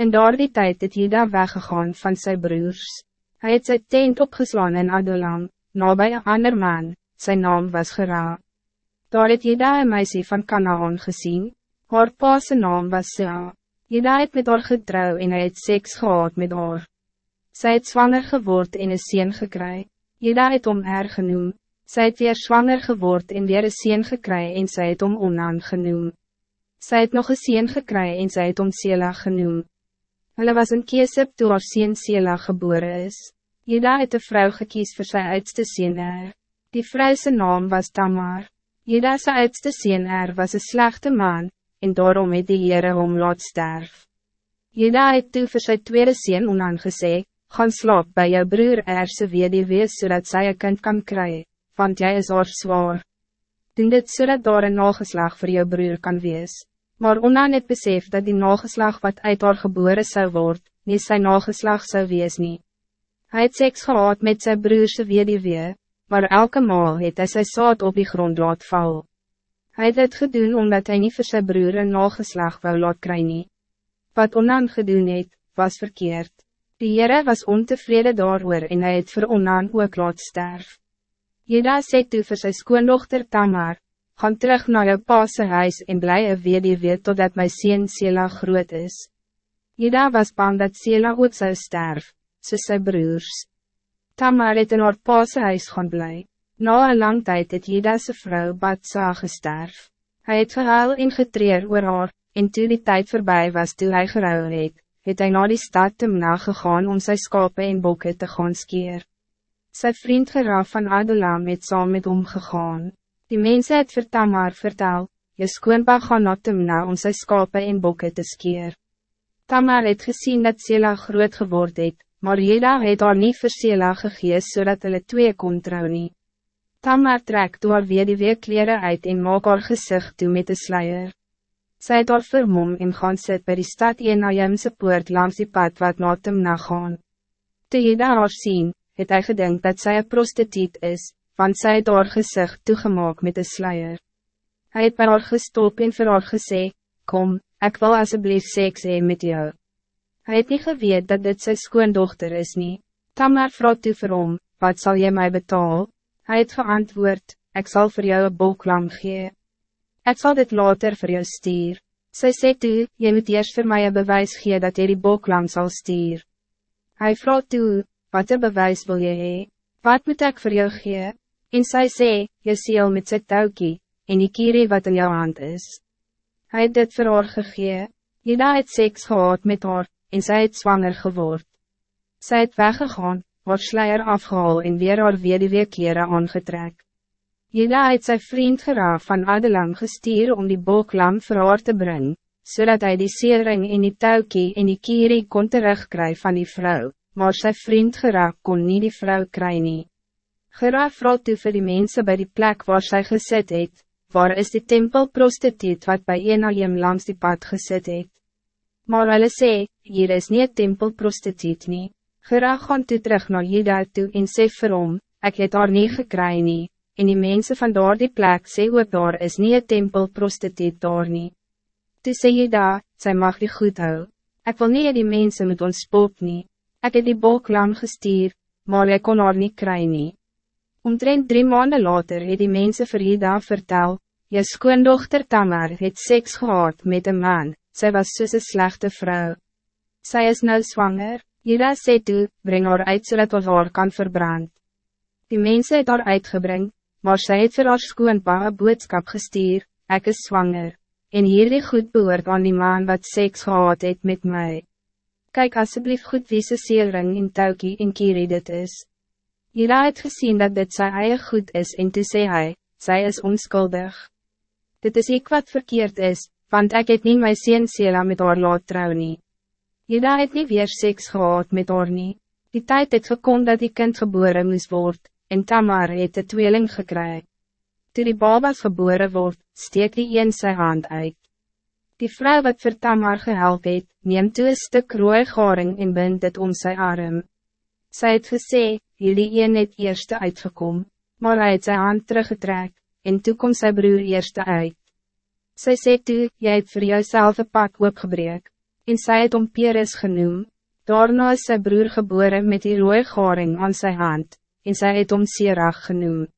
In daardie tijd het Jida weggegaan van zijn broers. Hij het zijn tent opgeslaan in Adulam, nabij een ander man, zijn naam was Gera. Daar het Jida een meisje van Canaan gezien, haar pa's naam was Sea. Jida het met haar getrouw en hy het seks gehad met haar. Sy het zwanger geword en een sien gekry. Jida het om haar genoem, sy het weer zwanger geword en weer een sien gekry en sy het om Onan genoem. Sy het nog een sien gekry en sy het om Sela genoem. Hulle was een kiesip toe haar sien Sela geboren is. Jeda het een vrouw gekies voor zijn oudste sien er. Die vrouwse naam was Tamar. Jeda sy oudste sien er was een slechte man, en daarom het die Heere hom laat sterf. Jeda het toe vir sy tweede sien Onan gesê, gaan slaap bij jou broer Erse wees zodat zij een kind kan krijgen, want jij is haar zwaar. Doen dit zodat daar een nageslag voor jou broer kan wees. Maar Onan het besef dat die nageslag wat uit haar geboren zou worden, niet zijn nageslag zou wees nie. Hij het seks gehad met zijn broerse weduwee, maar elke maal het hy sy saad op die grond laat val. Hij het dit gedoen omdat hij niet voor zijn broer een nageslag wou laat kry nie. Wat Onan gedoen het, was verkeerd. Die Heere was ontevreden daarover en hij het vir Onan ook laat sterf. Jeda sê toe vir sy skoondochter Tamar, gaan terug naar jou paase huis en bly een weduwee totdat my sien Sela groot is. Jeda was bang dat Sela ook zou sterf, soos sy broers. Tamar het in haar paase huis gaan bly. Na een lang tijd het Jeda sy vrou Batsa gesterf. Hij het gehuil en getreer oor haar, en toe die tijd voorbij was toe hy geruil het, het hy na die stad Timna gegaan om sy skape en bokke te gaan skeer. Sy vriend Geraf van Adulam het saam met hom gegaan. Die mensen het vir Tamar vertel, je skoonpa gaan na Timna om sy skape en bokke te skeer. Tamar het gezien dat Sela groot geword het, maar Jeda het haar nie vir Sela gegees zodat hulle twee kon trou nie. Tamar trek toe haar weer die weekleren uit en maak haar gezicht toe met de sluier. Sy het haar vermom en gaan sit by die stad Enajemse poort langs die pad wat na Timna gaan. Toe Jeda haar sien, het hy gedink dat zij een prostituut is, want zij het haar gezicht toegemaak met de sluier. Hij het bij haar gestop en vir haar gesê, kom, ik wil alsjeblieft seks hee met jou. Hij het niet geweet dat dit zijn skoondochter is nie. Tamar vraag toe vir hom, wat zal je mij betalen? Hij het geantwoord, ik zal voor jou een boklam gee. Ik zal dit later voor jou stuur. Sy sê toe, jy moet eerst voor mij een bewijs gee dat jy die boklam zal stuur. Hij vraag toe, wat een bewijs wil je hee? Wat moet ik voor jou gee? En sy sê, jy seel met sy touwkie, en die kierie wat in jou hand is. Hij het dit vir haar gegee, Jeda het seks gehad met haar, en sy het zwanger geword. Sy het weggegaan, haar sluier afgehaal en weer haar weduwee kleren aangetrek. Jeda het sy vriend geraaf van Adelang gestuur om die booklam vir haar te brengen, zodat hij die seering en die touwkie en die kierie kon terugkry van die vrouw, maar sy vriend geraaf kon niet die vrouw kry nie. Geraaf vraag toe vir die mense by die plek waar sy gesit het, waar is die tempelprostituut wat bij Enajem langs die pad gesit het. Maar hulle sê, hier is nie een tempelprostituut nie. Geraaf gaan toe terug naar Jeda toe en sê vir hom, ek het daar nie gekry nie, en die mense van daar die plek sê ook daar is nie een tempelprostituut daar nie. Toe sê Jeda, sy mag die goed hou, ek wil nie die mense met ons spook nie, ek het die bok lang gestuur, maar ek kon haar nie kry nie. Omtrent drie maanden later het die mensen vir Ida vertel, je skoondochter Tamar het seks gehad met een man, zij was soos een slechte vrouw. Zij is nou zwanger, Ida sê toe, breng haar uit zodat so haar kan verbrand. Die mensen het haar uitgebring, maar zij het vir haar skoonpa een boodskap gestuur, ek is zwanger, en hierdie goed behoort aan die man wat seks gehad het met mij. Kijk alsjeblieft goed wie se seelring in touwkie en kierie dit is. Hira het gezien dat dit sy eie goed is en toe sê hy, sy is onskuldig. Dit is ik wat verkeerd is, want ik het niet my sien Sela met haar laat trou nie. Hira het nie weer seks gehad met haar nie. Die tijd het gekom dat die kind geboren moest worden, en Tamar het de tweeling gekry. Toe die babas geboren wordt, steek die een sy hand uit. Die vrouw wat vir Tamar gehelp het, neemt toe een stuk rooie garing en bind het om sy arm. Sy het gesê, jullie een het eerste uitgekom, maar hij het sy hand teruggetrek, en toe kom sy broer eerste uit. Sy sê toe, jy het vir jouself een pak opgebreek, en sy het om Peres genoem. Daarna is sy broer geboren met die rooie garing aan sy hand, en sy het om Sirach genoemd.